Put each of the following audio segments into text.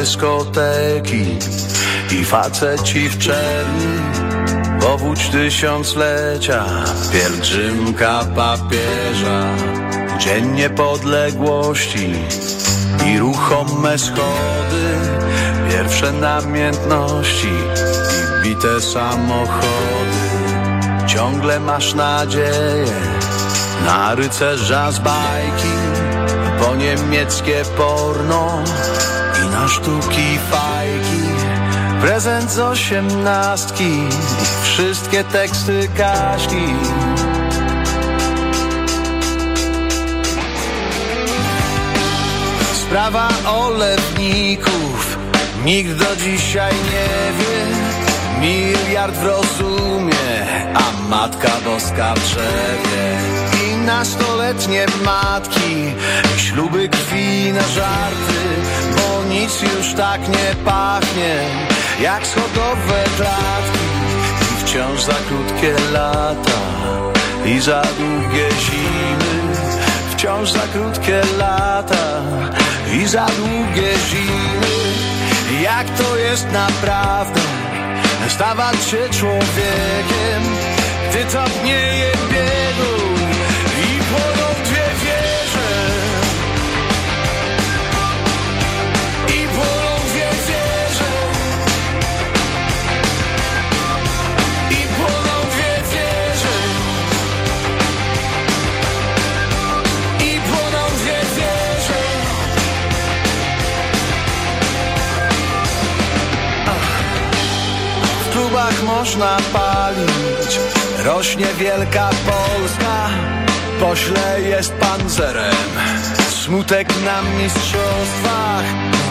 dyskoteki i faceci w czerni powódź tysiąclecia, pielgrzymka papieża, dzień niepodległości i ruchome schody, pierwsze namiętności i bite samochody. Ciągle masz nadzieję na rycerza z bajki, po niemieckie porno na sztuki fajki. Prezent z osiemnastki, wszystkie teksty Kaśki. Sprawa olewników, nikt do dzisiaj nie wie. Miliard w rozumie, a Matka Boska w drzewie. I nastoletnie matki, śluby krwi na żarty, bo nic już tak nie pachnie, jak schodowe klatki. I wciąż za krótkie lata i za długie zimy, wciąż za krótkie lata i za długie zimy. Jak to jest naprawdę? stawać się człowiekiem, gdy topnieje biegun Można palić, rośnie wielka Polska, pośle jest pancerem. Smutek na mistrzostwach,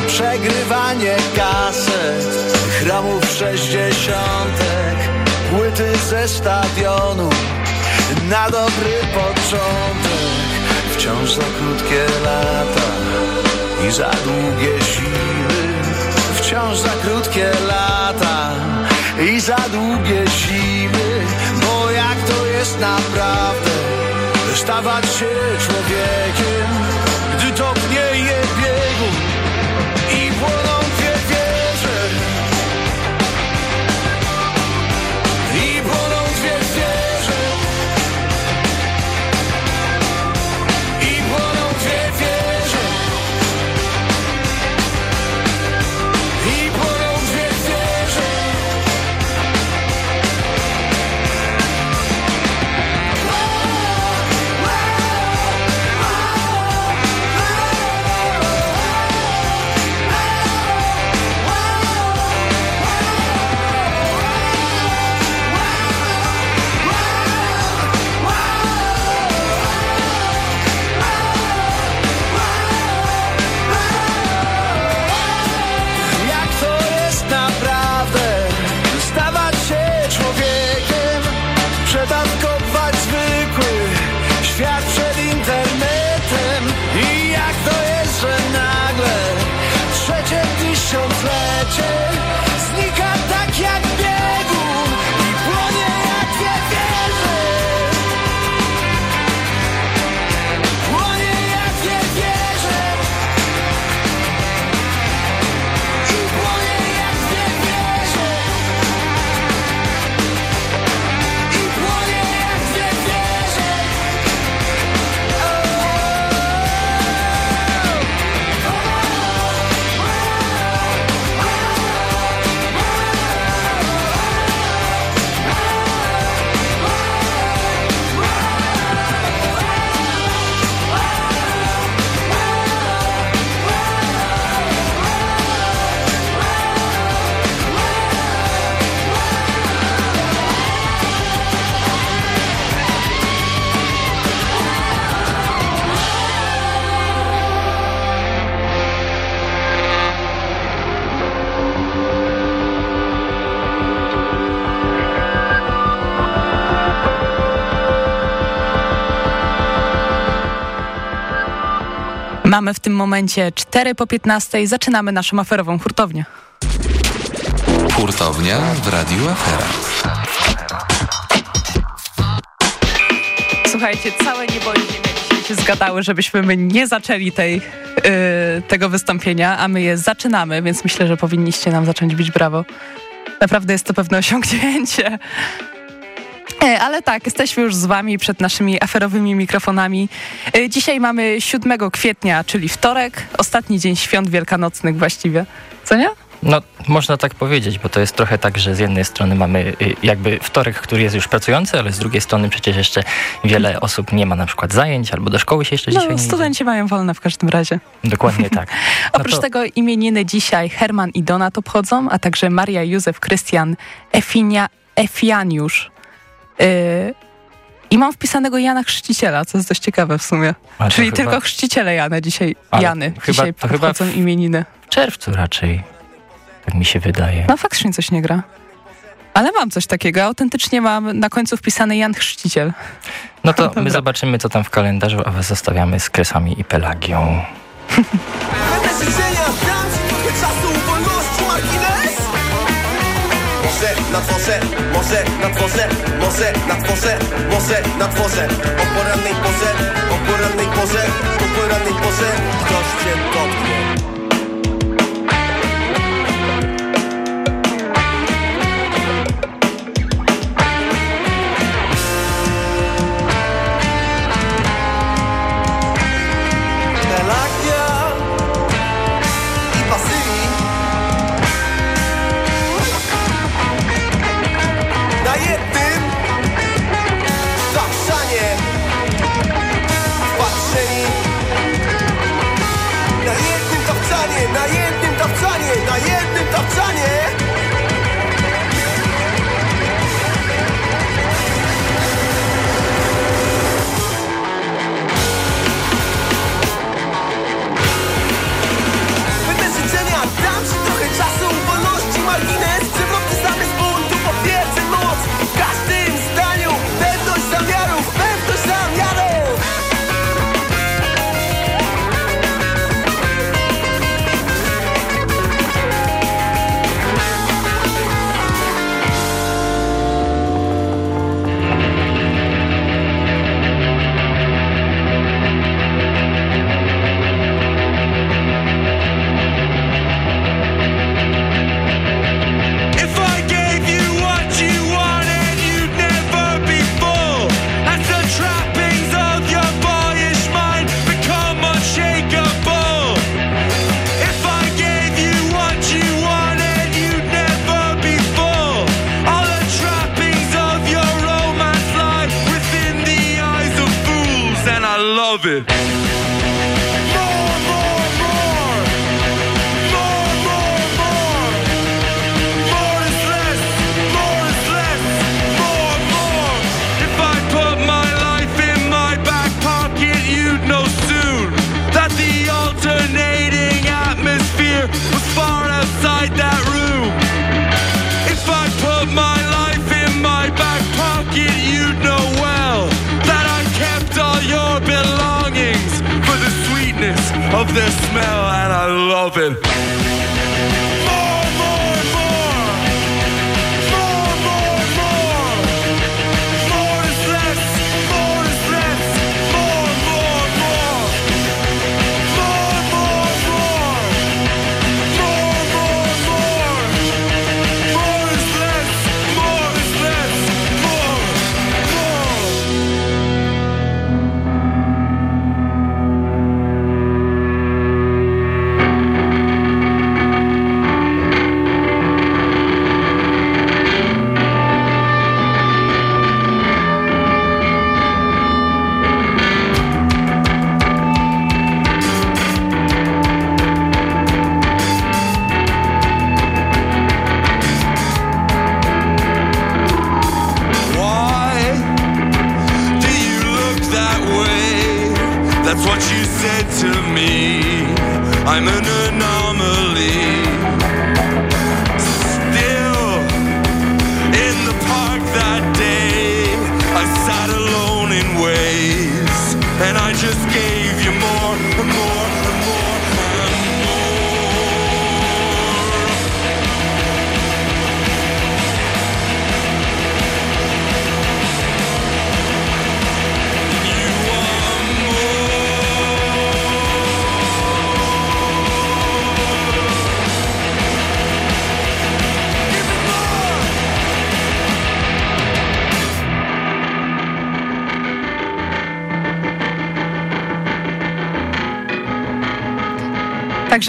przegrywanie kaset, chramów sześćdziesiątek, płyty ze stadionu, na dobry początek. Wciąż za krótkie lata i za długie siły wciąż za krótkie lata i za długie zimy, bo jak to jest naprawdę stawać się człowiekiem, Mamy w tym momencie 4 po 15. Zaczynamy naszą aferową hurtownię. Hurtownia w Radiu Afera. Słuchajcie, całe niebo i ziemia dzisiaj się zgadały, żebyśmy my nie zaczęli tej, yy, tego wystąpienia, a my je zaczynamy, więc myślę, że powinniście nam zacząć bić brawo. Naprawdę jest to pewne osiągnięcie. E, Ale tak, jesteśmy już z wami przed naszymi aferowymi mikrofonami. E, Dzisiaj mamy 7 kwietnia, czyli wtorek, ostatni dzień świąt wielkanocnych właściwie. Co nie? No, można tak powiedzieć, bo to jest trochę tak, że z jednej strony mamy y, jakby wtorek, który jest już pracujący, ale z drugiej strony przecież jeszcze wiele osób nie ma na przykład zajęć, albo do szkoły się jeszcze dzisiaj No, nie studenci mają wolne w każdym razie. idzie. Dokładnie tak. No Oprócz to- tego imieniny dzisiaj Herman i Donat obchodzą, a także Maria Józef Krystian Efinia, Efianiusz. Yy, I mam wpisanego Jana Chrzciciela, co jest dość ciekawe w sumie. A Czyli chyba tylko chrzciciele Jana dzisiaj, Ale Jany chyba- dzisiaj to chyba obchodzą w- imieniny. W czerwcu raczej, tak mi się wydaje. No faktycznie coś nie gra. Ale mam coś takiego, autentycznie mam na końcu wpisany Jan Chrzciciel. No to my zobaczymy, co tam w kalendarzu, a was zostawiamy z Kresami i Pelagią. na dworze, może na dworze, może na dworze, może na dworze. O porannej porze, o porannej porze, o porannej porze. Ktoś cię dotknie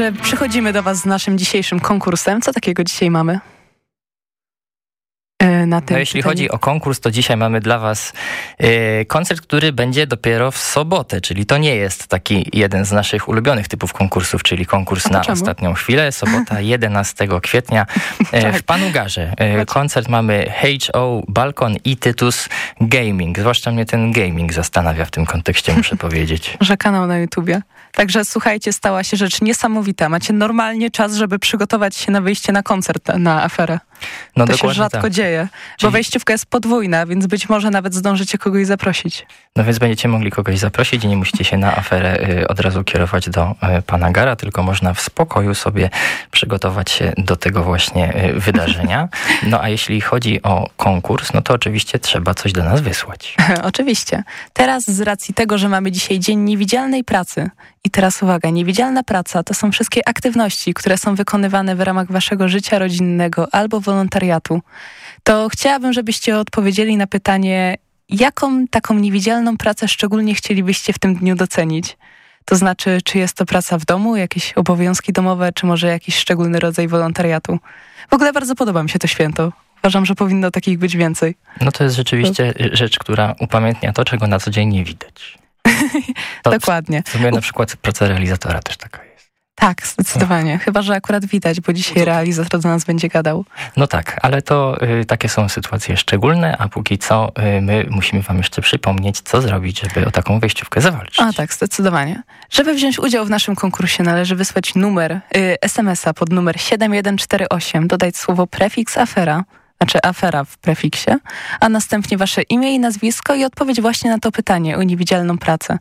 Także przychodzimy do Was z naszym dzisiejszym konkursem. Co takiego dzisiaj mamy? E, Na tym No jeśli chodzi o konkurs, to dzisiaj mamy dla Was e, koncert, który będzie dopiero w sobotę, czyli to nie jest taki jeden z naszych ulubionych typów konkursów, czyli konkurs na czemu? ostatnią chwilę. Sobota 11 kwietnia Tak. w Panugarze. E, koncert mamy HO, Balkon i Tytus Gaming. Zwłaszcza mnie ten gaming zastanawia w tym kontekście, muszę powiedzieć. że kanał na YouTubie. Także słuchajcie, stała się rzecz niesamowita. Macie normalnie czas, żeby przygotować się na wyjście na koncert na aferę. No to się rzadko tak. dzieje, bo Czyli- wejściówka jest podwójna, więc być może nawet zdążycie kogoś zaprosić. No więc będziecie mogli kogoś zaprosić i nie musicie się na aferę y, od razu kierować do y, pana Gara, tylko można w spokoju sobie przygotować się do tego właśnie y, wydarzenia. No a jeśli chodzi o konkurs, no to oczywiście trzeba coś do nas wysłać. Oczywiście. Teraz z racji tego, że mamy dzisiaj Dzień Niewidzialnej Pracy i teraz uwaga, niewidzialna praca to są wszystkie aktywności, które są wykonywane w ramach waszego życia rodzinnego albo wolontariatu, to chciałabym, żebyście odpowiedzieli na pytanie, jaką taką niewidzialną pracę szczególnie chcielibyście w tym dniu docenić? To znaczy, czy jest to praca w domu, jakieś obowiązki domowe, czy może jakiś szczególny rodzaj wolontariatu? W ogóle bardzo podoba mi się to święto. Uważam, że powinno takich być więcej. No to jest rzeczywiście rzecz, która upamiętnia to, czego na co dzień nie widać. To Dokładnie. W sumie na przykład praca realizatora też taka jest. Tak, zdecydowanie. Chyba, że akurat widać, bo dzisiaj realizator do nas będzie gadał. No tak, ale to y, takie są sytuacje szczególne, a póki co y, my musimy wam jeszcze przypomnieć, co zrobić, żeby o taką wejściówkę zawalczyć. A tak, zdecydowanie. Żeby wziąć udział w naszym konkursie, należy wysłać numer y, SMS-a pod numer 7148, dodać słowo prefiks afera, znaczy afera w prefiksie, a następnie wasze imię i nazwisko i odpowiedź właśnie na to pytanie o niewidzialną pracę.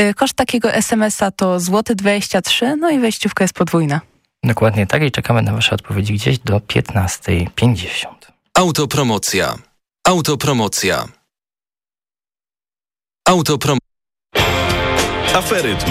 Y, koszt takiego SMS-a to złoty 23, no i wejściówka jest podwójna. Dokładnie tak i czekamy na Wasze odpowiedzi gdzieś do 15.50. Autopromocja. Autopromocja. Autoprom... Aferytm.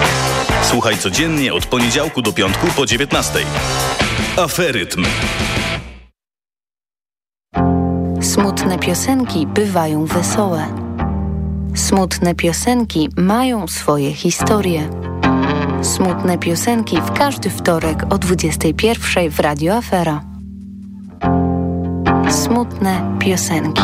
Słuchaj codziennie od poniedziałku do piątku po 19. Aferytm. Smutne piosenki bywają wesołe. Smutne piosenki mają swoje historie. Smutne piosenki w każdy wtorek o 21 w Radio Afera. Smutne piosenki.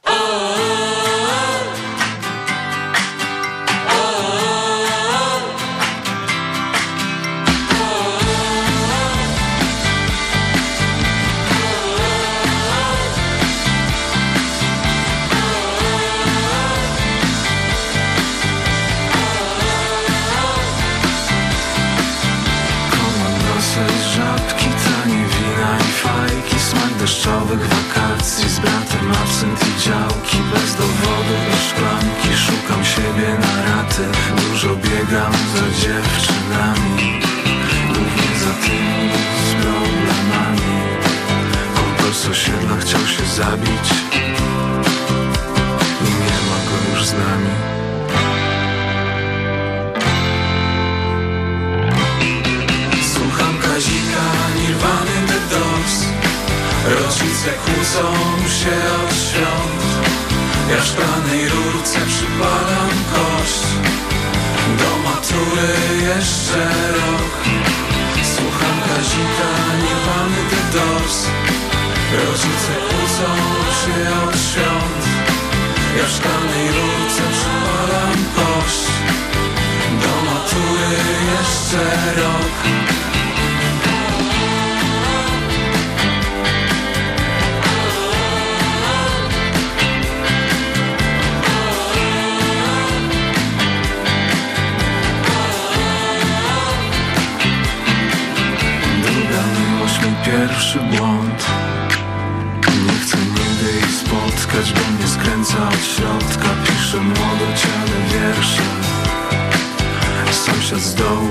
Deszczowych wakacji. Z bratem absent i działki Bez dowodu do szklanki. Szukam siebie na raty Dużo biegam za dziewczynami. Głównie za tymi z problemami. Kumpel z osiedla chciał się zabić? I nie ma go już z nami Rodzice kłócą się od świąt. Ja szklanej rurce przypalam kość. Do matury jeszcze rok. Słucham Kazika, Nirwany, The Doors Rodzice kłócą się od świąt. Ja szklanej rurce przypalam kość. Do matury jeszcze rok pierwszy błąd. Nie chcę nigdy ich spotkać, bo mnie skręca od środka. Piszę młodociane wiersze. Sąsiad z dołu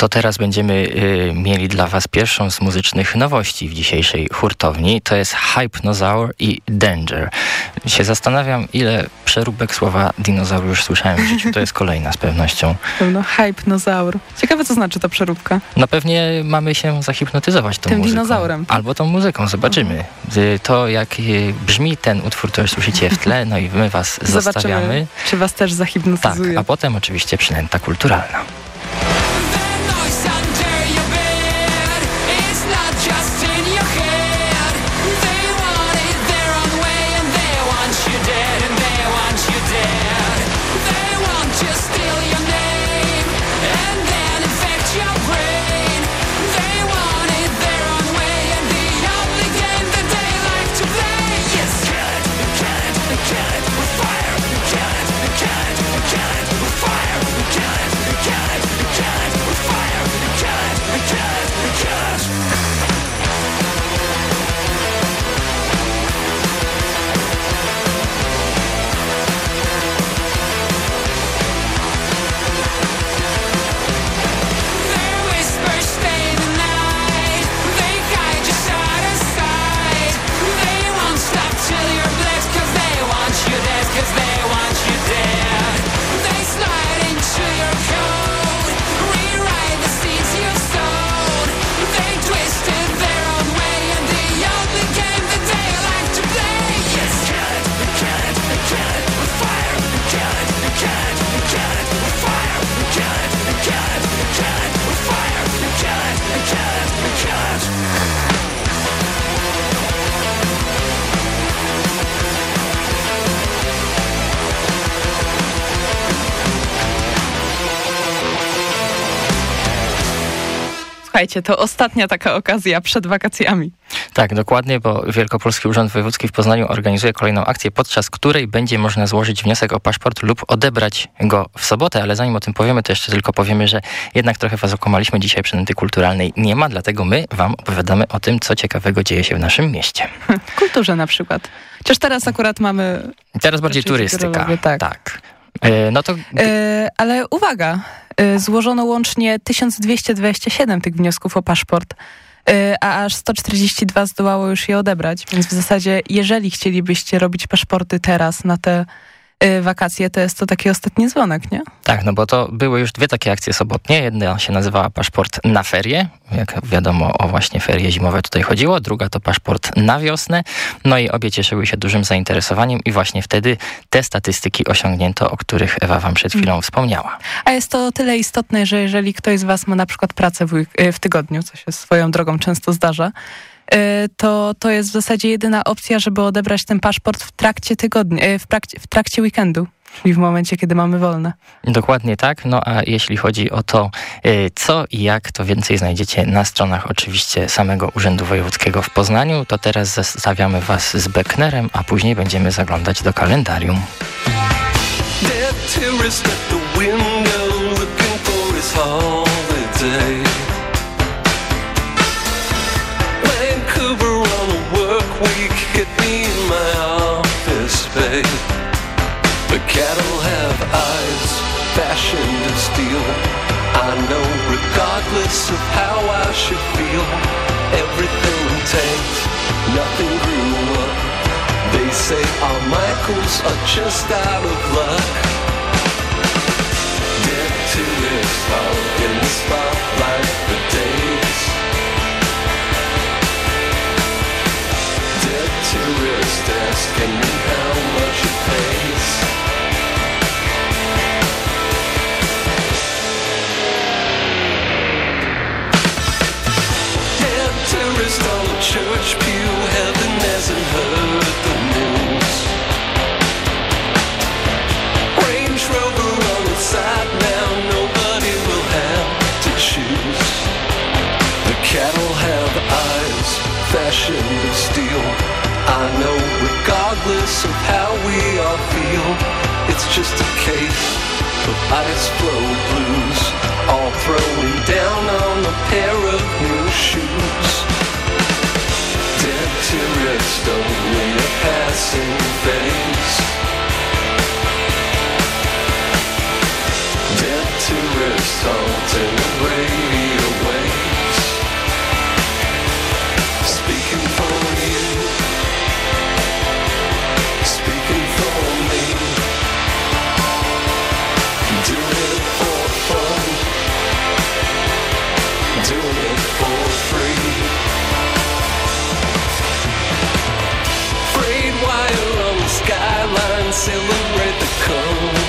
to teraz będziemy y, mieli dla Was pierwszą z muzycznych nowości w dzisiejszej hurtowni. To jest Hypnozaur i Danger. Się zastanawiam, ile przeróbek słowa dinozaur już słyszałem w życiu. To jest kolejna z pewnością. Pewno hypnozaur. Ciekawe, co znaczy ta przeróbka. No pewnie mamy się zahipnotyzować tą Tym muzyką. dinozaurem. Albo tą muzyką, zobaczymy. Y, To jak y, brzmi ten utwór, to już słyszycie w tle, no i my Was zostawiamy. Zobaczymy, czy was też Tak, zahipnotyzuje. a potem oczywiście przynęta kulturalna. Słuchajcie, to ostatnia taka okazja przed wakacjami. Tak, dokładnie, bo Wielkopolski Urząd Wojewódzki w Poznaniu organizuje kolejną akcję, podczas której będzie można złożyć wniosek o paszport lub odebrać go w sobotę, ale zanim o tym powiemy, to jeszcze tylko powiemy, że jednak trochę was okłamaliśmy dzisiaj przynęty kulturalnej nie ma, dlatego my wam opowiadamy o tym, co ciekawego dzieje się w naszym mieście. Kulturze na przykład. Chociaż teraz akurat mamy... Teraz bardziej turystyka. tak. tak. E, No to E, ale uwaga, złożono łącznie 1227 tych wniosków o paszport, e, a aż 142 zdołało już je odebrać. Więc w zasadzie, jeżeli chcielibyście robić paszporty teraz na te wakacje, to jest to taki ostatni dzwonek, nie? Tak, no bo to były już dwie takie akcje sobotnie. Jedna się nazywała paszport na ferie, jak wiadomo o właśnie ferie zimowe tutaj chodziło. Druga to paszport na wiosnę. No i obie cieszyły się dużym zainteresowaniem i właśnie wtedy te statystyki osiągnięto, o których Ewa wam przed chwilą wspomniała. A jest to tyle istotne, że jeżeli ktoś z was ma na przykład pracę w, e, w tygodniu, co się swoją drogą często zdarza, to, to jest w zasadzie jedyna opcja, żeby odebrać ten paszport w trakcie tygodnia, e, w, trakcie, w trakcie weekendu, czyli w momencie, kiedy mamy wolne. Dokładnie tak. No a jeśli chodzi o to, y, co i jak, to więcej znajdziecie na stronach oczywiście samego Urzędu Wojewódzkiego w Poznaniu. To teraz zostawiamy was z Becknerem, a później będziemy zaglądać do kalendarium. Dead just out of luck. Dead to this hung in the spotlight for days. Dead tourist asking me how I know, regardless of how we all feel, it's just a case of ice flow blues, all throwing down on a pair of new shoes. Dead tourist, only a passing phase. Dead tourist, haunting radio celebrate the coming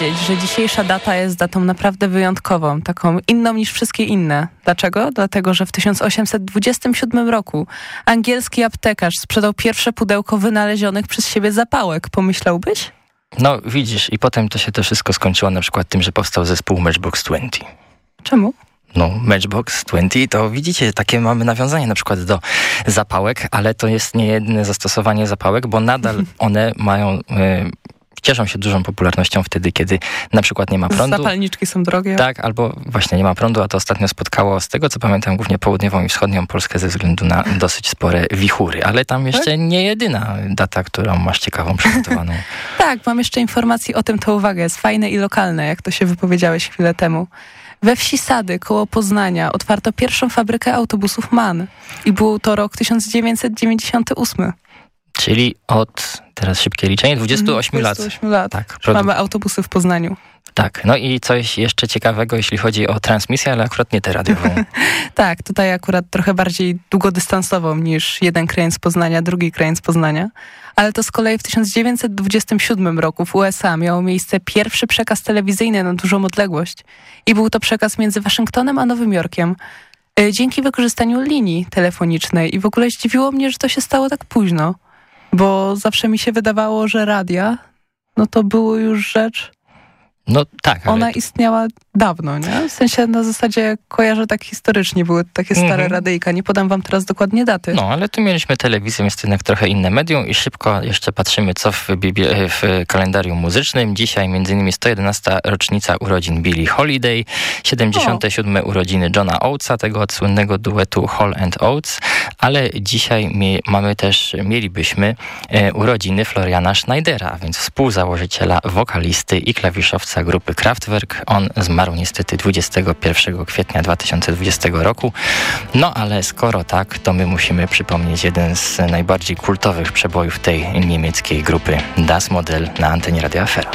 musicie wiedzieć, że dzisiejsza data jest datą naprawdę wyjątkową, taką inną niż wszystkie inne. Dlaczego? Dlatego, że w 1827 roku angielski aptekarz sprzedał pierwsze pudełko wynalezionych przez siebie zapałek. Pomyślałbyś? No widzisz, i potem to się to wszystko skończyło na przykład tym, że powstał zespół Matchbox 20. Czemu? No, Matchbox 20 to widzicie, takie mamy nawiązanie na przykład do zapałek, ale to jest nie jedyne zastosowanie zapałek, bo nadal one mają... Y, Cieszą się dużą popularnością wtedy, kiedy na przykład nie ma prądu. Zapalniczki są drogie. Tak, albo właśnie nie ma prądu, a to ostatnio spotkało, z tego co pamiętam, głównie południową i wschodnią Polskę ze względu na dosyć spore wichury. Ale tam jeszcze nie jedyna data, którą masz ciekawą przygotowaną. Tak, mam jeszcze informacji o tym, to uwaga, jest fajne i lokalne, jak to się wypowiedziałeś chwilę temu. We wsi Sady, koło Poznania, otwarto pierwszą fabrykę autobusów MAN i był to rok 1998. Czyli od, teraz szybkie liczenie, 28 lat. 28 lat. Tak, Już produ- Mamy autobusy w Poznaniu. tak, no i coś jeszcze ciekawego, jeśli chodzi o transmisję, ale akurat nie tę radiową. Tak, tutaj akurat trochę bardziej długodystansową niż jeden krain z Poznania, drugi krain z Poznania. Ale to z kolei w 1927 roku w USA miał miejsce pierwszy przekaz telewizyjny na dużą odległość. I był to przekaz między Waszyngtonem a Nowym Jorkiem. y, Dzięki wykorzystaniu linii telefonicznej. I w ogóle zdziwiło mnie, że to się stało tak późno. Bo zawsze mi się wydawało, że radia, no to było już rzecz No tak, ale ona istniała dawno, nie? W sensie na zasadzie kojarzę tak historycznie, były takie stare Mhm. radyjka. Nie podam wam teraz dokładnie daty. No, ale tu mieliśmy telewizję, jest to jednak trochę inne medium i szybko jeszcze patrzymy, co w, w kalendarium muzycznym. Dzisiaj innymi 111. rocznica urodzin Billie Holiday, 77. urodziny Johna Oatesa, tego słynnego duetu Hall and Oates, ale dzisiaj mamy też, mielibyśmy e, urodziny Floriana Schneidera, a więc współzałożyciela, wokalisty i klawiszowca grupy Kraftwerk. On zmarł niestety 21 kwietnia 2020 roku. No ale skoro tak, to my musimy przypomnieć jeden z najbardziej kultowych przebojów tej niemieckiej grupy Das Model na antenie Radio Afera.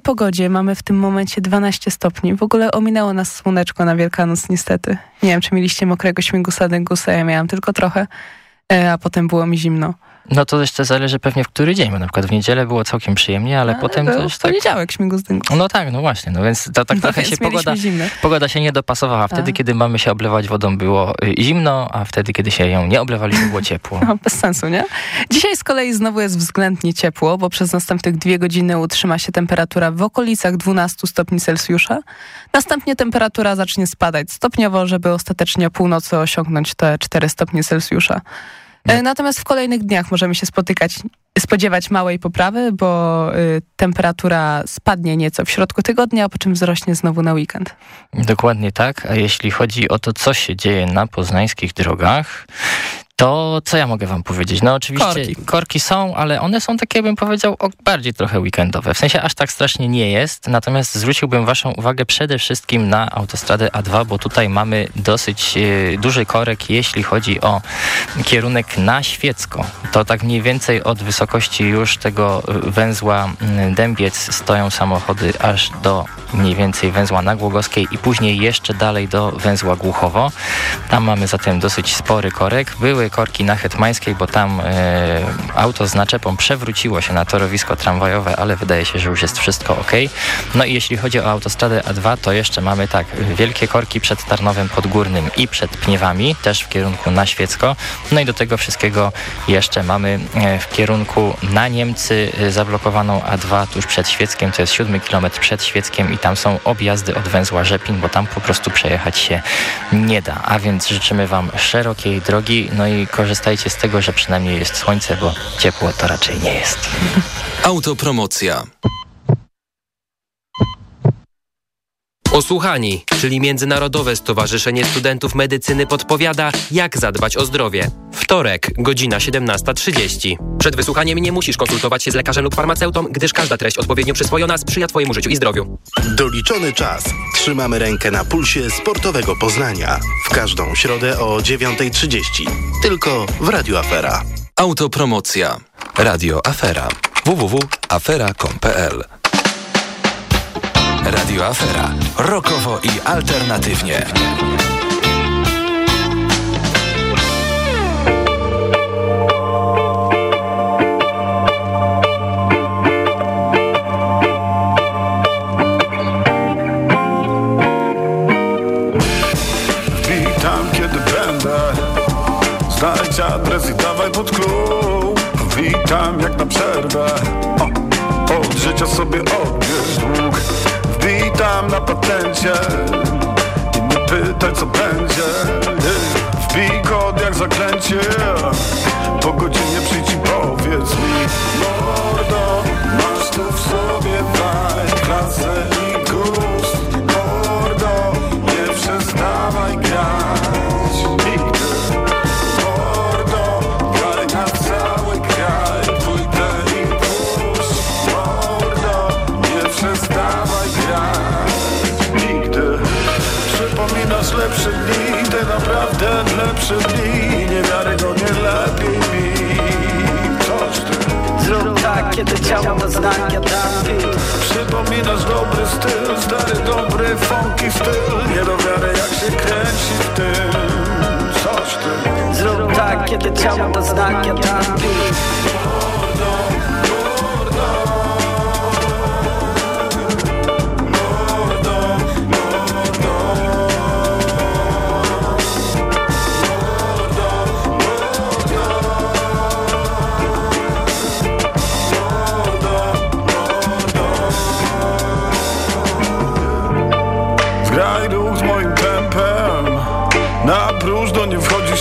Naszej pogodzie mamy w tym momencie 12 stopni. W ogóle ominęło nas słoneczko na Wielkanoc niestety. Nie wiem, czy mieliście mokrego śmigusa, dęgusa, ja miałam tylko trochę, e, a potem było mi zimno. No to jeszcze zależy pewnie w który dzień, bo na przykład w niedzielę było całkiem przyjemnie, ale potem to też w tak... poniedziałek śmigus, dęgus. No tak, no właśnie, no więc to tak No trochę się pogoda, pogoda się nie dopasowała. Wtedy, A. kiedy mamy się oblewać wodą było y, zimno, a wtedy, kiedy się ją nie oblewaliśmy było ciepło. No, bez sensu, nie? Dzisiaj z kolei znowu jest względnie ciepło, bo przez następnych dwie godziny utrzyma się temperatura w okolicach 12 stopni Celsjusza. Następnie temperatura zacznie spadać stopniowo, żeby ostatecznie o północy osiągnąć te 4 stopnie Celsjusza. E, Natomiast w kolejnych dniach możemy się spotykać, spodziewać małej poprawy, bo y, temperatura spadnie nieco w środku tygodnia, po czym wzrośnie znowu na weekend. Dokładnie tak, a jeśli chodzi o to, co się dzieje na poznańskich drogach, to co ja mogę wam powiedzieć? No oczywiście Korki. są, ale one są takie, bym powiedział, bardziej trochę weekendowe. W sensie aż tak strasznie nie jest, natomiast zwróciłbym waszą uwagę przede wszystkim na autostradę A2, bo tutaj mamy dosyć e, duży korek, jeśli chodzi o kierunek na Świecko. To tak mniej więcej od wysokości już tego e, węzła mm, Dębiec stoją samochody aż do mniej więcej węzła na Głogowskiej i później jeszcze dalej do węzła Głuchowo. Tam mamy zatem dosyć spory korek. Były korki na Hetmańskiej, bo tam e, auto z naczepą przewróciło się na torowisko tramwajowe, ale wydaje się, że już jest wszystko ok. No i jeśli chodzi o autostradę A2, to jeszcze mamy tak, wielkie korki przed Tarnowem Podgórnym i przed Pniewami, też w kierunku na Świecko. No i do tego wszystkiego jeszcze mamy e, w kierunku na Niemcy e, zablokowaną A2 tuż przed Świeckiem, to jest 7 km przed Świeckiem i tam są objazdy od węzła Rzepin, bo tam po prostu przejechać się nie da. A więc życzymy Wam szerokiej drogi, no i korzystajcie z tego, że przynajmniej jest słońce, bo ciepło to raczej nie jest. Autopromocja. Osłuchani, czyli Międzynarodowe Stowarzyszenie Studentów Medycyny podpowiada, jak zadbać o zdrowie. Wtorek, godzina 17.30. Przed wysłuchaniem nie musisz konsultować się z lekarzem lub farmaceutą, gdyż każda treść odpowiednio przyswojona sprzyja Twojemu życiu i zdrowiu. Doliczony czas. Trzymamy rękę na pulsie sportowego Poznania. W każdą środę o 9.30. Tylko w Radio Afera. Autopromocja. Radio Afera. www.afera.pl Radio Afera. Rokowo i alternatywnie. Witam kiedy będę Znajdź adres dawaj pod klub Witam jak na przerwę o, Od życia sobie dług Witam na patencie I nie pytaj co będzie. Wbij kod jak zaklęcie Po godzinie przyjdź i powiedz mi Mordo, masz tu w sobie vibe Klasę Te naprawdę lepsze dni. Niewiarygodnie lepiej mi. Coś ty Zrób tak, kiedy ciało to znak, ja Przypominasz dobry styl, stary dobry funky styl. Nie do wiary jak się kręci w tym. Coś ty Zrób tak, kiedy ciało to znak, ja dam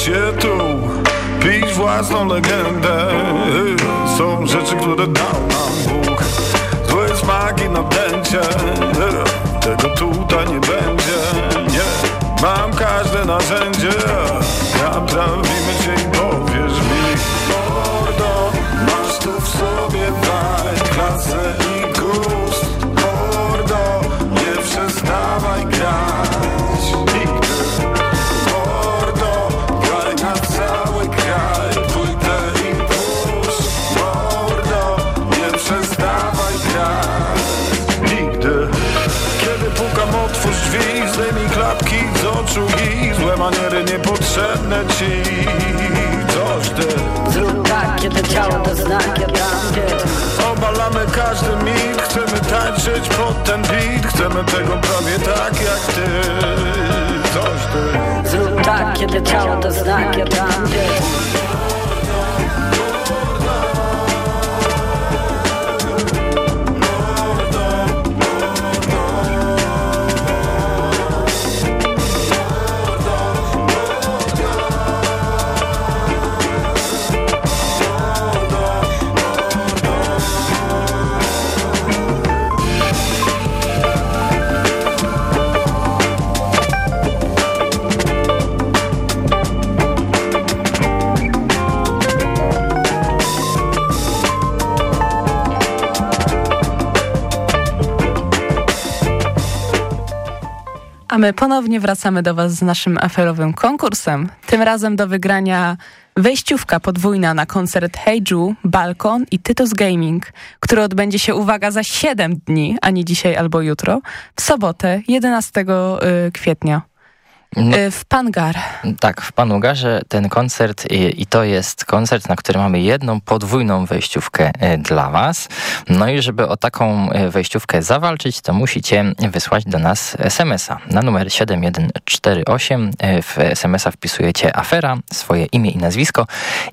się tu Pisz własną legendę. Są rzeczy, które dał nam Bóg. Złe smaki na dęcie Tego tutaj nie będzie. Nie, mam każde narzędzie. Naprawimy cię i powiesz mi. Mordo, masz tu w sobie vibe Klasę niepotrzebne ci Coś ty. Zrób tak, kiedy ciało to znak, ja dam Obalamy każdy mit Chcemy tańczyć pod ten beat. Chcemy tego prawie tak jak ty. Coś ty. Zrób tak, kiedy ciało to znak, ja dam my ponownie wracamy do Was z naszym aferowym konkursem. Tym razem do wygrania wejściówka podwójna na koncert Heiju, Balkon i Tytus Gaming, który odbędzie się, uwaga, za 7 dni, a nie dzisiaj albo jutro, w sobotę 11 y, kwietnia. No, Y, W Pangar. tak, w Panugarze ten koncert i, i to jest koncert, na który mamy jedną podwójną wejściówkę e, dla Was. No i żeby o taką e, wejściówkę zawalczyć, to musicie wysłać do nas SMS-a na numer 7148. E, W SMS-a wpisujecie afera, swoje imię i nazwisko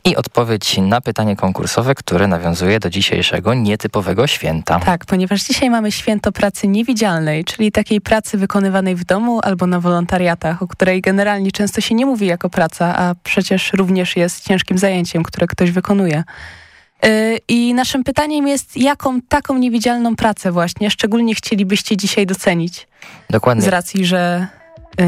i odpowiedź na pytanie konkursowe, które nawiązuje do dzisiejszego nietypowego święta. Tak, ponieważ dzisiaj mamy święto pracy niewidzialnej, czyli takiej pracy wykonywanej w domu albo na wolontariatach, o której generalnie często się nie mówi jako praca, a przecież również jest ciężkim zajęciem, które ktoś wykonuje. Yy, I naszym pytaniem jest, jaką taką niewidzialną pracę właśnie szczególnie chcielibyście dzisiaj docenić? Dokładnie. Z racji, że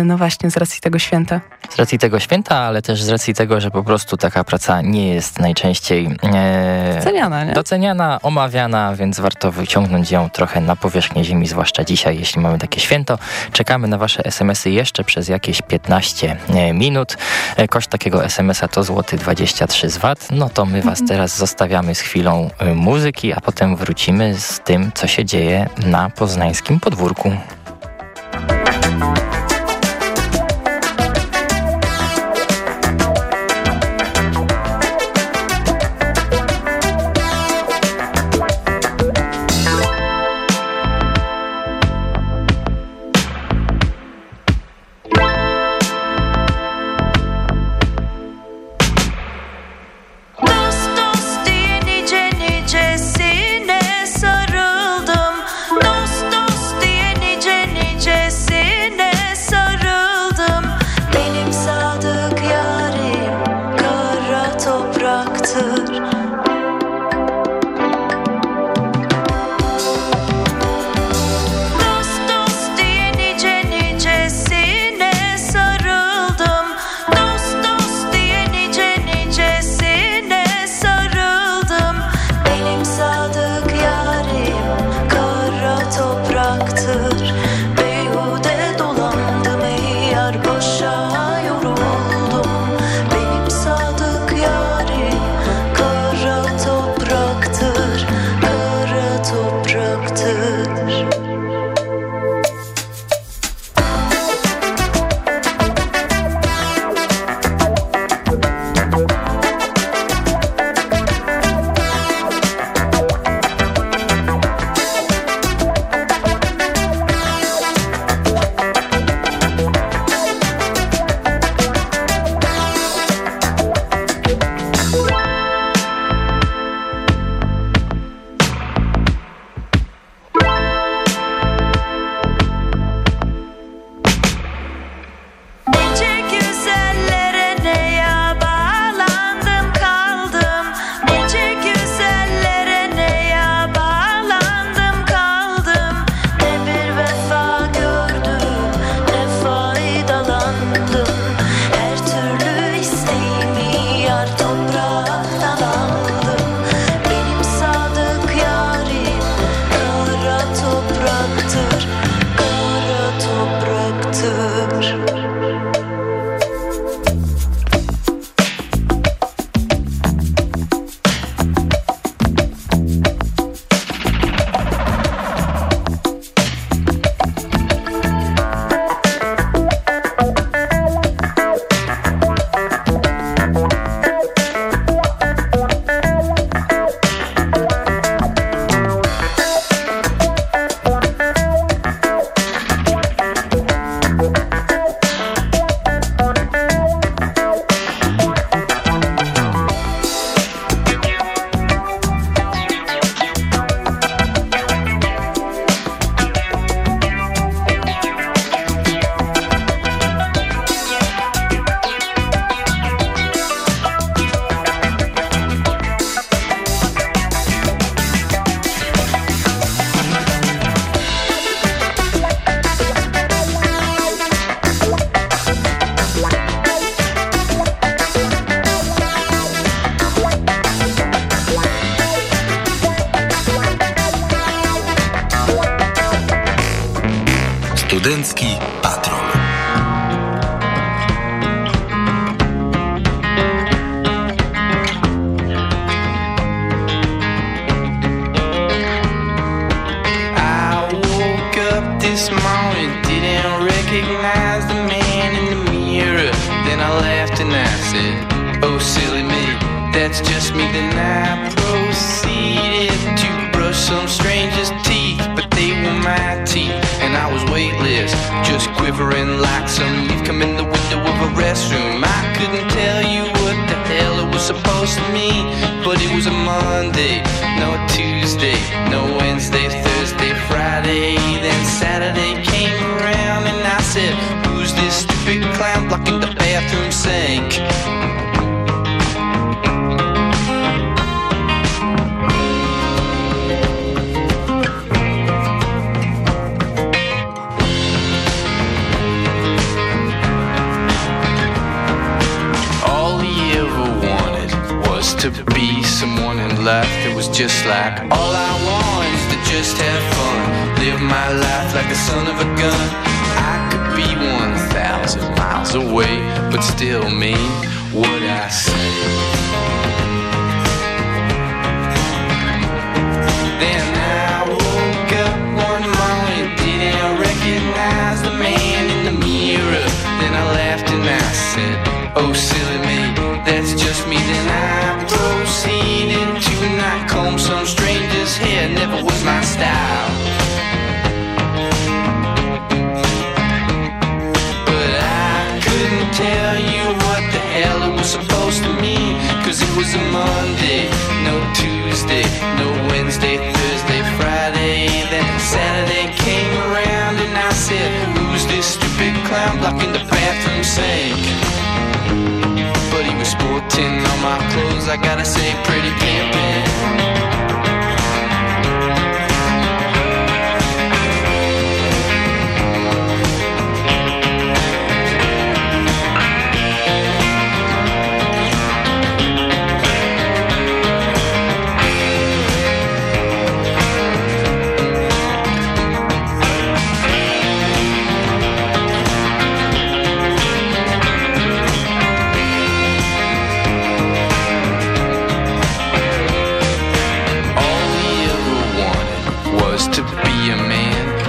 no właśnie, z racji tego święta. Z racji tego święta, ale też z racji tego, że po prostu taka praca nie jest najczęściej e, Doceniana, nie? doceniana, omawiana, więc warto wyciągnąć ją trochę na powierzchnię ziemi, zwłaszcza dzisiaj, jeśli mamy takie święto. Czekamy na Wasze SMS-y jeszcze przez jakieś 15 e, minut. E, Koszt takiego SMS-a to złoty 23 z VAT. No to my Was teraz zostawiamy z chwilą e, muzyki, a potem wrócimy z tym, co się dzieje na poznańskim podwórku. anlatır just like all I want is to just have fun, live my life like a son of a gun. I could be one thousand miles away, but still mean what I say. Then I woke up one morning, didn't recognize the man in the mirror. Then I laughed and I said, Oh, my style. But I couldn't tell you what the hell it was supposed to mean. Cause it was a Monday, no Tuesday, no Wednesday, Thursday, Friday. Then Saturday came around and I said, Who's this stupid clown blocking the bathroom sink? But he was sporting all my clothes, I gotta say, pretty pimpin'.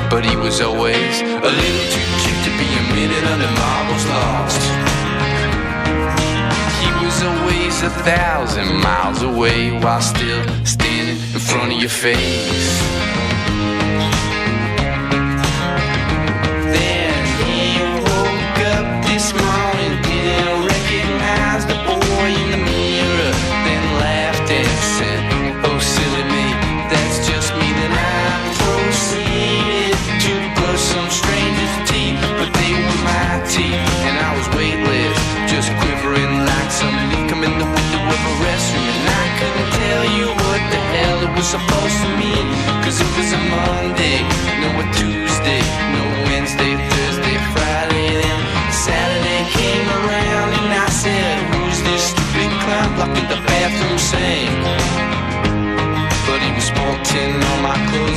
But he was always a little too cheap to be a minute under marbles lost. He was always a thousand miles away while still standing in front of your face.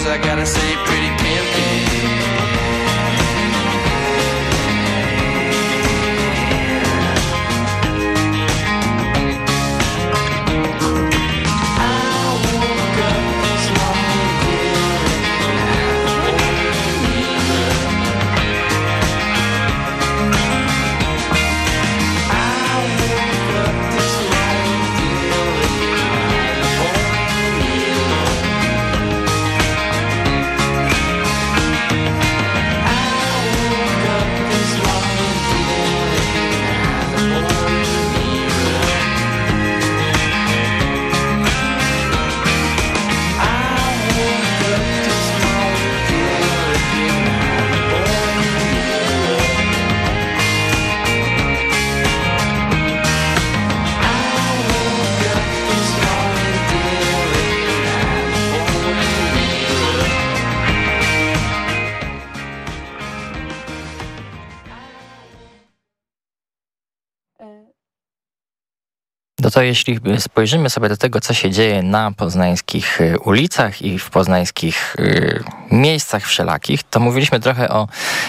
I gotta say, pretty to jeśli spojrzymy sobie do tego, co się dzieje na poznańskich y, ulicach i w poznańskich y, miejscach wszelakich, to mówiliśmy trochę o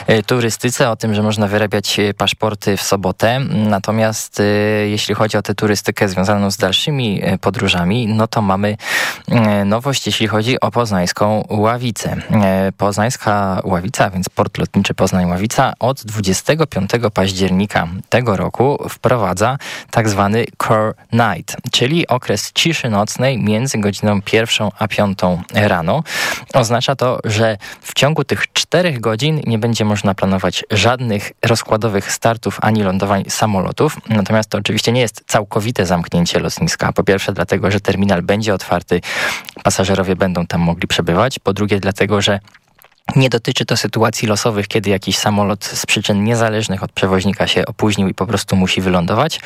y, turystyce, o tym, że można wyrabiać paszporty w sobotę. Natomiast jeśli chodzi o tę turystykę związaną z dalszymi podróżami, no to mamy nowość, jeśli chodzi o poznańską Ławicę. Poznańska Ławica, więc port lotniczy Poznań-Ławica od 25 października tego roku wprowadza tak zwany Core night, czyli okres ciszy nocnej między godziną pierwszą a piątą rano. Oznacza to, że w ciągu tych czterech godzin nie będzie można planować żadnych rozkładowych startów ani lądowań samolotów. Natomiast to oczywiście nie jest całkowite zamknięcie lotniska. Po pierwsze dlatego, że terminal będzie otwarty, pasażerowie będą tam mogli przebywać. Po drugie dlatego, że nie dotyczy to sytuacji losowych, kiedy jakiś samolot z przyczyn niezależnych od przewoźnika się opóźnił i po prostu musi wylądować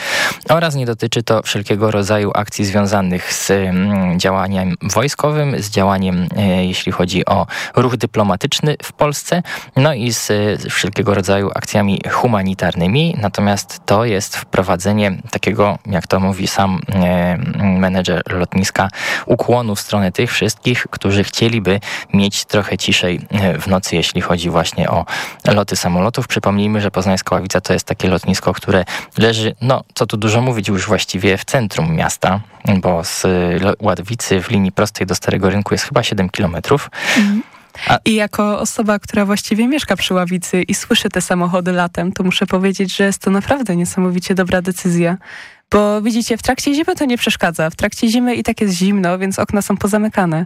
oraz nie dotyczy to wszelkiego rodzaju akcji związanych z mm, działaniem wojskowym, z działaniem, e, jeśli chodzi o ruch dyplomatyczny w Polsce, no i z, wszelkiego rodzaju akcjami humanitarnymi. Natomiast to jest wprowadzenie takiego, jak to mówi sam e, menedżer lotniska, ukłonu w stronę tych wszystkich, którzy chcieliby mieć trochę ciszej e, w nocy, jeśli chodzi właśnie o loty samolotów. Przypomnijmy, że Poznańska Ławica to jest takie lotnisko, które leży, no co tu dużo mówić, już właściwie w centrum miasta, bo z Ławicy w linii prostej do Starego Rynku jest chyba 7 kilometrów. A... I jako osoba, która właściwie mieszka przy ławicy i słyszy te samochody latem, to muszę powiedzieć, że jest to naprawdę niesamowicie dobra decyzja. Bo widzicie, w trakcie zimy to nie przeszkadza. W trakcie zimy i tak jest zimno, więc okna są pozamykane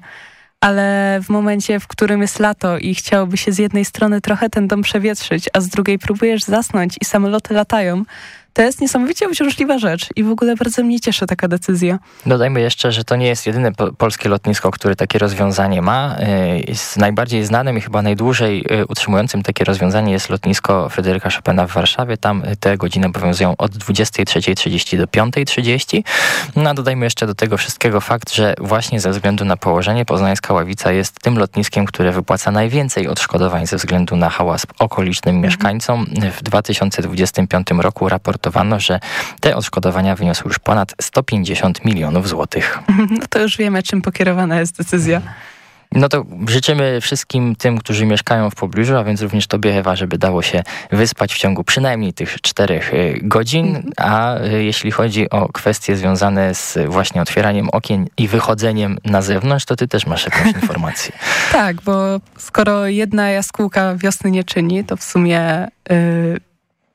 ale w momencie, w którym jest lato i chciałoby się z jednej strony trochę ten dom przewietrzyć, a z drugiej próbujesz zasnąć i samoloty latają, to jest niesamowicie uciążliwa rzecz i w ogóle bardzo mnie cieszy taka decyzja. Dodajmy jeszcze, że to nie jest jedyne po polskie lotnisko, które takie rozwiązanie ma. Jest najbardziej znanym i chyba najdłużej y, utrzymującym takie rozwiązanie jest lotnisko Fryderyka Chopina w Warszawie. Tam te godziny obowiązują od 23.30 do 5.30. No a dodajmy jeszcze do tego wszystkiego fakt, że właśnie ze względu na położenie Poznańska Ławica jest tym lotniskiem, które wypłaca najwięcej odszkodowań ze względu na hałas okolicznym mieszkańcom. W 2025 roku raport raportowano, że te odszkodowania wyniosły już ponad 150 milionów złotych. No to już wiemy, czym pokierowana jest decyzja. No to życzymy wszystkim tym, którzy mieszkają w pobliżu, a więc również Tobie, Ewa, żeby dało się wyspać w ciągu przynajmniej tych czterech y, godzin. A y, jeśli chodzi o kwestie związane z właśnie otwieraniem okien i wychodzeniem na zewnątrz, to Ty też masz jakąś informację. tak, bo skoro jedna jaskółka wiosny nie czyni, to w sumie... Yy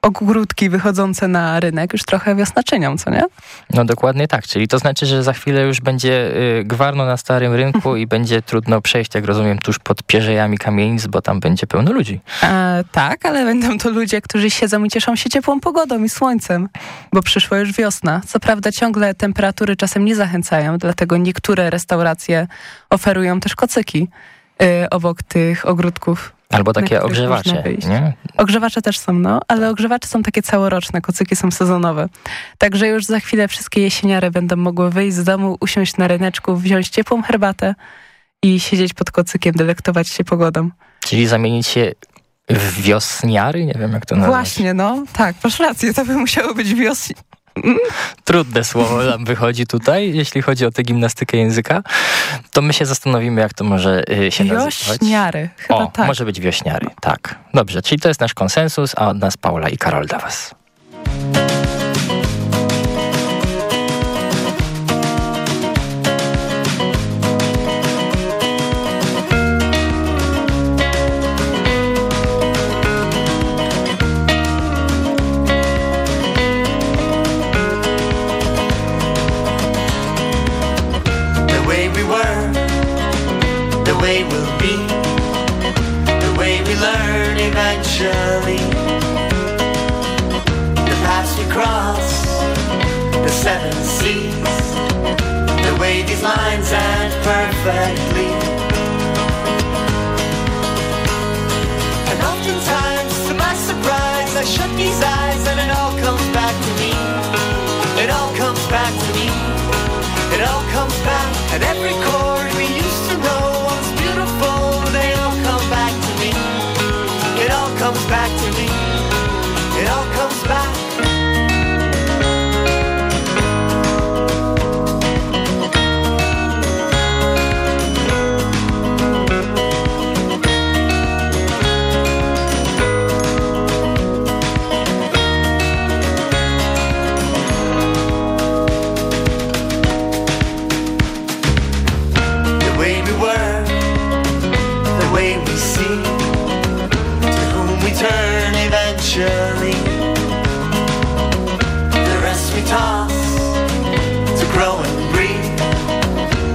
ogródki wychodzące na rynek już trochę wiosna czynią, co nie? No dokładnie tak, czyli to znaczy, że za chwilę już będzie y, gwarno na starym rynku i będzie trudno przejść, jak rozumiem, tuż pod pierzejami kamienic, bo tam będzie pełno ludzi. E, tak, ale będą to ludzie, którzy siedzą i cieszą się ciepłą pogodą i słońcem, bo przyszła już wiosna. Co prawda ciągle temperatury czasem nie zachęcają, dlatego niektóre restauracje oferują też kocyki y, obok tych ogródków. Albo takie ogrzewacze, nie? Ogrzewacze też są, no, ale ogrzewacze są takie całoroczne, kocyki są sezonowe. Także już za chwilę wszystkie jesieniary będą mogły wyjść z domu, usiąść na ryneczku, wziąć ciepłą herbatę i siedzieć pod kocykiem, delektować się pogodą. Czyli zamienić się w wiosniary? Nie wiem, jak to nazwać. Właśnie, no. Tak, masz rację, to by musiało być wiosni trudne słowo nam wychodzi tutaj, jeśli chodzi o tę gimnastykę języka, to my się zastanowimy, jak to może y, się nazywać. Wiośniary, chyba o, tak. może być wiośniary, tak. Dobrze, czyli to jest nasz konsensus, a od nas Paula i Karol dla was. to whom we turn eventually. The rest we toss to grow and breathe,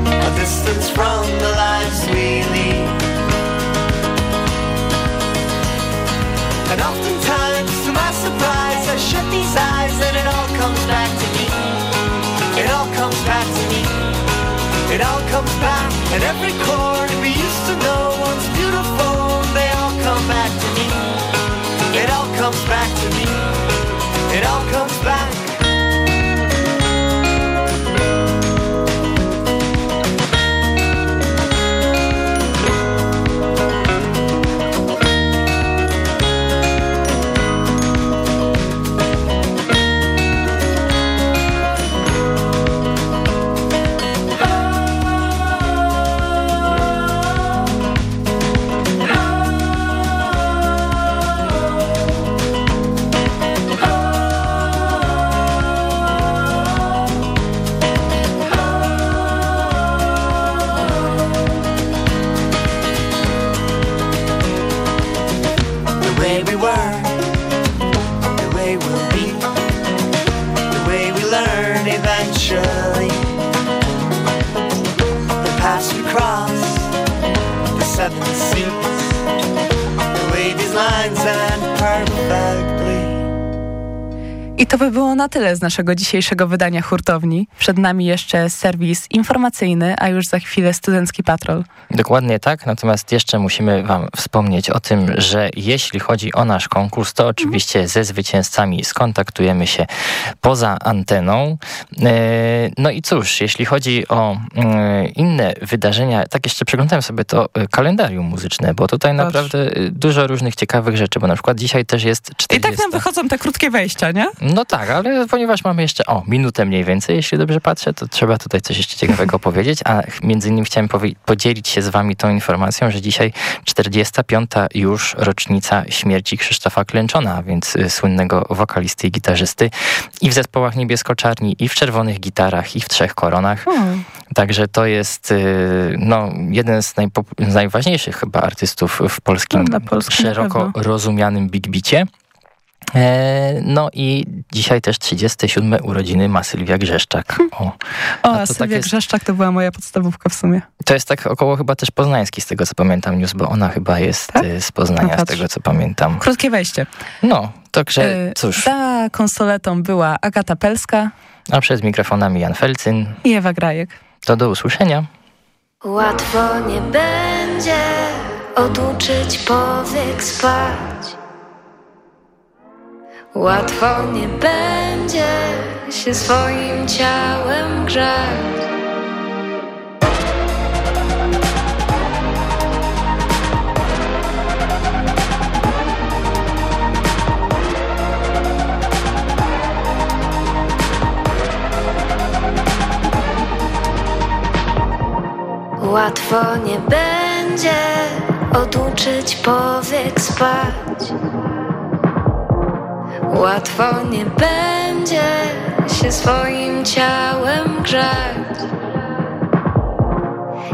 a distance from the lives we lead. And oftentimes, to my surprise, I shut these eyes and it all comes back to me. It all comes back to me. It all comes back, and every chord we used to know comes back to me. It all comes back. To by było na tyle z naszego dzisiejszego wydania hurtowni. Przed nami jeszcze serwis informacyjny, a już za chwilę studencki patrol. Dokładnie tak, natomiast jeszcze musimy Wam wspomnieć o tym, że jeśli chodzi o nasz konkurs, to oczywiście ze zwycięzcami skontaktujemy się poza anteną. E, No i cóż, jeśli chodzi o e, inne wydarzenia, tak jeszcze przeglądałem sobie to e, kalendarium muzyczne, bo tutaj naprawdę e, dużo różnych ciekawych rzeczy, bo na przykład dzisiaj też jest 40. I tak nam wychodzą te krótkie wejścia, nie? No tak, ale ponieważ mamy jeszcze, o, minutę mniej więcej, jeśli dobrze patrzę, to trzeba tutaj coś jeszcze ciekawego powiedzieć, a między innymi chciałem podzielić się z wami tą informacją, że dzisiaj 45. już rocznica śmierci Krzysztofa Klęczona, więc y, słynnego wokalisty i gitarzysty i w zespołach Niebiesko-Czarni, i w Czerwonych Gitarach, i w Trzech Koronach. Także to jest y, no, jeden z, najpop- z najważniejszych chyba artystów w polskim No, Polski szeroko rozumianym big bicie. E, no i dzisiaj też 37 urodziny ma Sylwia Grzeszczak. O, O, A to Sylwia tak jest- Grzeszczak to była moja podstawówka w sumie. to jest tak około chyba też poznański, z tego co pamiętam news, bo ona chyba jest y, z Poznania, No z tego co pamiętam. Krótkie wejście. No, także E, cóż, Za konsoletą była Agata Pelska a przed mikrofonami Jan Felcyn. i Ewa Grajek. To do usłyszenia. Łatwo nie będzie oduczyć powiek spać. Łatwo nie będzie się swoim ciałem grzać. Łatwo nie będzie oduczyć powiek spać. Łatwo nie będzie się swoim ciałem grzać.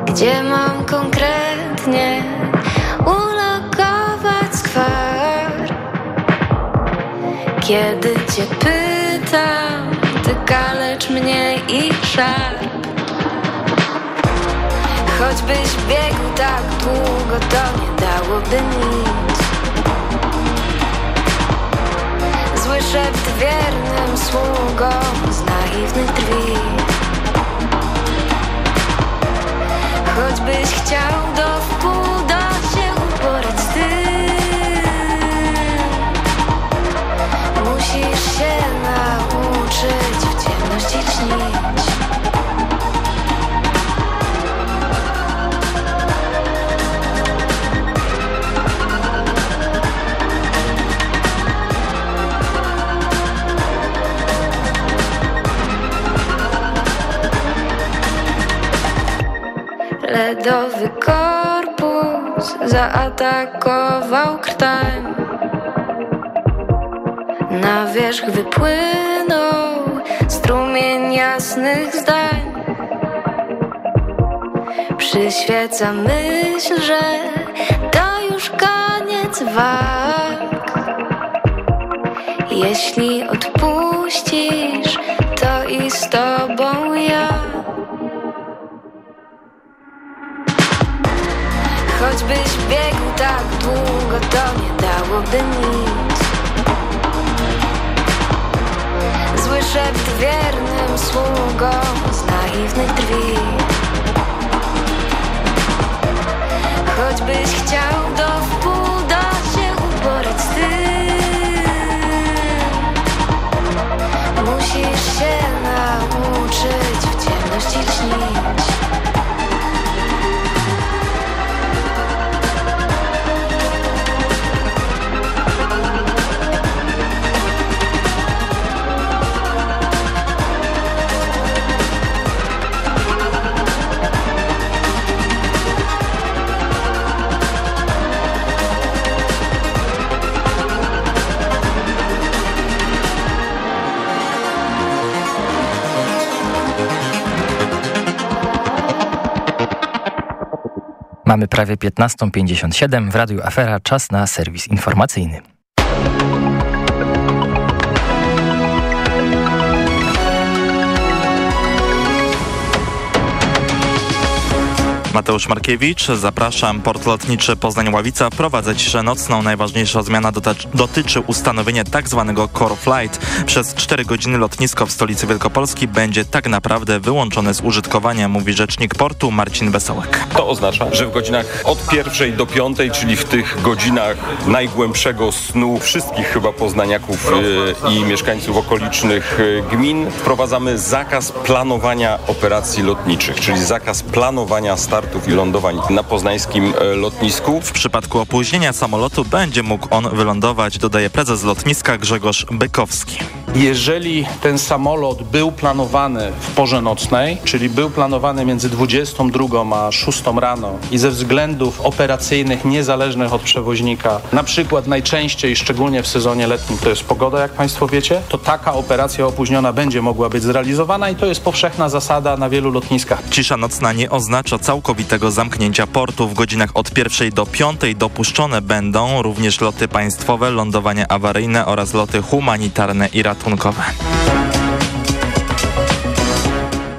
Gdzie mam konkretnie ulokować skwar? Kiedy cię pytam, ty kalecz mnie i szarp. Choćbyś biegł tak długo, to nie dałoby nic. Szept wiernym sługom z naiwnych drzwi. Choćbyś chciał do wpół do się uporać z tym, musisz się nauczyć w ciemności śnić. Ledowy korpus zaatakował krtań. Na wierzch wypłynął strumień jasnych zdań. Przyświeca myśl, że to już koniec walk. Jeśli odpuścisz, to i z tobą ja. tak długo to nie dałoby nic. Zły szept wiernym sługą z naiwnych drwi Choćbyś chciał do wpół da się uporać z Musisz się nauczyć w ciemności lśnić. Mamy prawie 15.57 w Radiu Afera. Czas na serwis informacyjny. Mateusz Markiewicz, zapraszam. Port lotniczy Poznań-Ławica wprowadza ciszę nocną. Najważniejsza zmiana dotyczy ustanowienia tzw. Tak core flight. Przez 4 godziny lotnisko w stolicy Wielkopolski będzie tak naprawdę wyłączone z użytkowania, mówi rzecznik portu Marcin Wesołek. To oznacza, że w godzinach od pierwszej do piątej, czyli w tych godzinach najgłębszego snu wszystkich chyba poznaniaków yy, i mieszkańców okolicznych yy, gmin wprowadzamy zakaz planowania operacji lotniczych, czyli zakaz planowania startu startów i lądowań na poznańskim e, lotnisku. W przypadku opóźnienia samolotu będzie mógł on wylądować, dodaje prezes lotniska Grzegorz Bykowski. Jeżeli ten samolot był planowany w porze nocnej, czyli był planowany między 22 a 6 rano i ze względów operacyjnych niezależnych od przewoźnika, na przykład najczęściej, szczególnie w sezonie letnim, to jest pogoda, jak Państwo wiecie, to taka operacja opóźniona będzie mogła być zrealizowana i to jest powszechna zasada na wielu lotniskach. Cisza nocna nie oznacza całkowitego zamknięcia portu. W godzinach od pierwszej do piątej dopuszczone będą również loty państwowe, lądowania awaryjne oraz loty humanitarne i ratunkowe ratunkowe.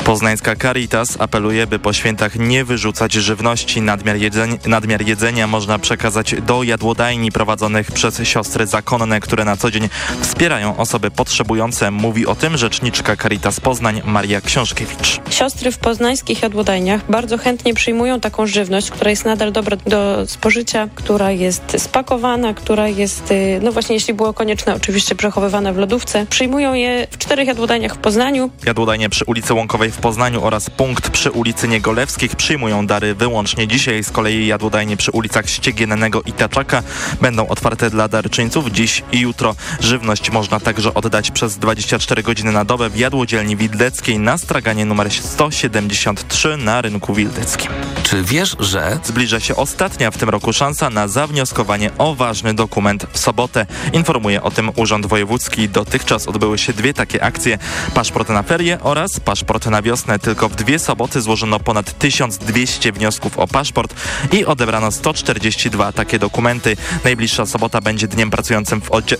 Poznańska Caritas apeluje, by po świętach nie wyrzucać żywności. Nadmiar, jedzeń, nadmiar jedzenia można przekazać do jadłodajni prowadzonych przez siostry zakonne, które na co dzień wspierają osoby potrzebujące. Mówi o tym rzeczniczka Caritas Poznań Maria Książkiewicz. Siostry w poznańskich jadłodajniach bardzo chętnie przyjmują taką żywność, która jest nadal dobra do spożycia, która jest spakowana, która jest, y, no właśnie jeśli było konieczne, oczywiście przechowywana w lodówce. Przyjmują je w czterech jadłodajniach w Poznaniu. Jadłodajnie przy ulicy Łąkowej w w Poznaniu oraz punkt przy ulicy Niegolewskich przyjmują dary wyłącznie dzisiaj. Z kolei jadłodajnie przy ulicach Ściegiennego i Taczaka będą otwarte dla darczyńców dziś i jutro. Żywność można także oddać przez 24 godziny na dobę w jadłodzielni Wildeckiej na straganie numer 173 na rynku Wildeckim. Czy wiesz, że... Zbliża się ostatnia w tym roku szansa na zawnioskowanie o ważny dokument w sobotę. Informuje o tym Urząd Wojewódzki. Dotychczas odbyły się dwie takie akcje. Paszport na ferie oraz paszport na wiosnę. Tylko w dwie soboty złożono ponad 1200 wniosków o paszport i odebrano 142 takie dokumenty. Najbliższa sobota będzie dniem pracującym w, oddzie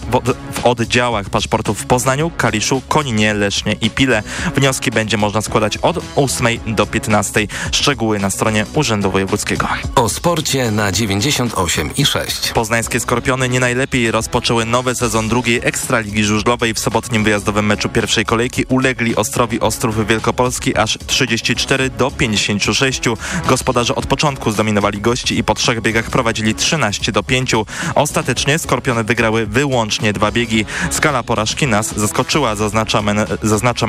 w oddziałach paszportów w Poznaniu, Kaliszu, Koninie, Lesznie i Pile. Wnioski będzie można składać od 8 do 15. Szczegóły na stronie Urzędu Wojewódzkiego. O sporcie na 98 i 6. Poznańskie Skorpiony nie najlepiej rozpoczęły nowy sezon drugiej Ekstraligi Żużlowej. W sobotnim wyjazdowym meczu pierwszej kolejki ulegli Ostrowi Ostrów Wielkopolski Polski aż 34 do 56. Gospodarze od początku zdominowali gości i po trzech biegach prowadzili 13 do 5. Ostatecznie Skorpiony wygrały wyłącznie dwa biegi. Skala porażki nas zaskoczyła, zaznacza, men zaznacza